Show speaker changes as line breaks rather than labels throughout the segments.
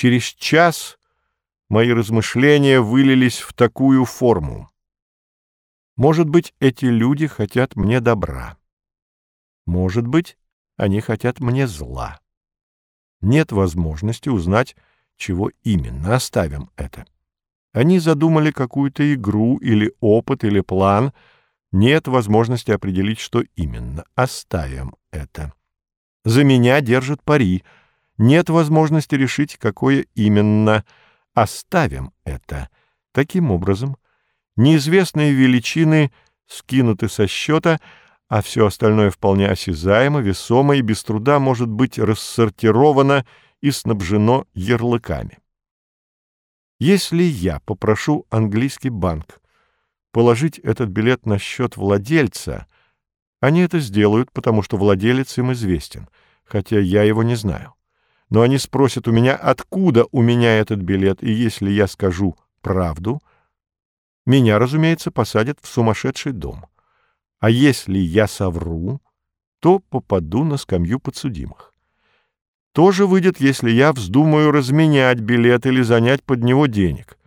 Через час мои размышления вылились в такую форму. Может быть, эти люди хотят мне добра. Может быть, они хотят мне зла. Нет возможности узнать, чего именно. Оставим это. Они задумали какую-то игру или опыт или план. Нет возможности определить, что именно. Оставим это. За меня держат пари. Нет возможности решить, какое именно. Оставим это. Таким образом, неизвестные величины скинуты со счета, а все остальное вполне осязаемо, весомо и без труда может быть рассортировано и снабжено ярлыками. Если я попрошу английский банк положить этот билет на счет владельца, они это сделают, потому что владелец им известен, хотя я его не знаю. Но они спросят у меня, откуда у меня этот билет, и если я скажу правду, меня, разумеется, посадят в сумасшедший дом. А если я совру, то попаду на скамью подсудимых тоже выйдет, если я вздумаю разменять билет или занять под него денег.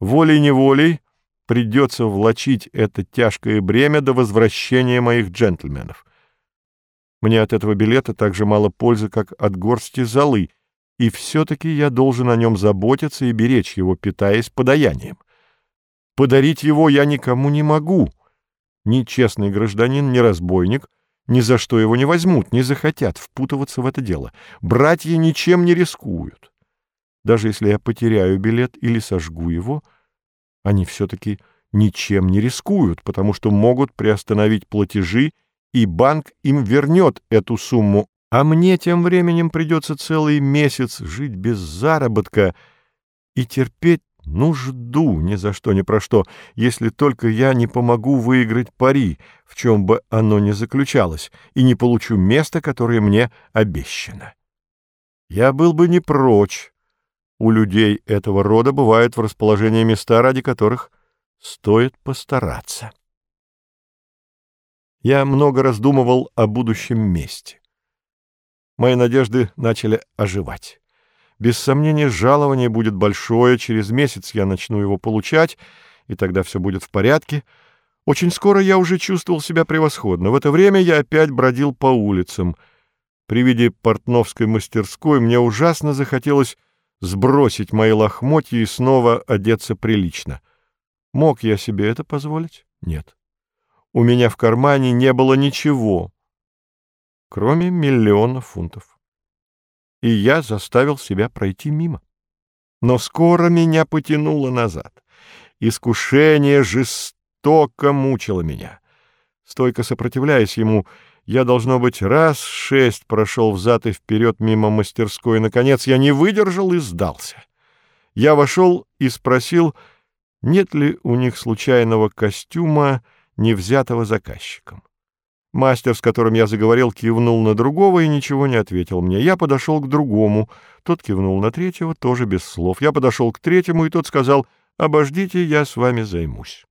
Волей-неволей придется влачить это тяжкое бремя до возвращения моих джентльменов. Мне от этого билета так же мало пользы, как от горсти золы, и все-таки я должен о нем заботиться и беречь его, питаясь подаянием. Подарить его я никому не могу. Ни честный гражданин, ни разбойник — ни за что его не возьмут, не захотят впутываться в это дело. Братья ничем не рискуют. Даже если я потеряю билет или сожгу его, они все-таки ничем не рискуют, потому что могут приостановить платежи, и банк им вернет эту сумму, а мне тем временем придется целый месяц жить без заработка и терпеть ну, жду ни за что, ни про что, если только я не помогу выиграть пари, в чем бы оно ни заключалось, и не получу место, которое мне обещано. Я был бы не прочь. У людей этого рода бывают в расположении места, ради которых стоит постараться. Я много раздумывал о будущем месте. Мои надежды начали оживать. Без сомнения, жалование будет большое, через месяц я начну его получать, и тогда все будет в порядке. Очень скоро я уже чувствовал себя превосходно. В это время я опять бродил по улицам. При виде портновской мастерской мне ужасно захотелось сбросить мои лохмотья и снова одеться прилично. Мог я себе это позволить? Нет. У меня в кармане не было ничего, кроме миллиона фунтов и я заставил себя пройти мимо. Но скоро меня потянуло назад. Искушение жестоко мучило меня. Стойко сопротивляясь ему, я, должно быть, раз шесть прошел взад и вперед мимо мастерской. Наконец я не выдержал и сдался. Я вошел и спросил, нет ли у них случайного костюма, не взятого заказчиком. Мастер, с которым я заговорил, кивнул на другого и ничего не ответил мне. Я подошел к другому. Тот кивнул на третьего, тоже без слов. Я подошел к третьему, и тот сказал, «Обождите, я с вами займусь».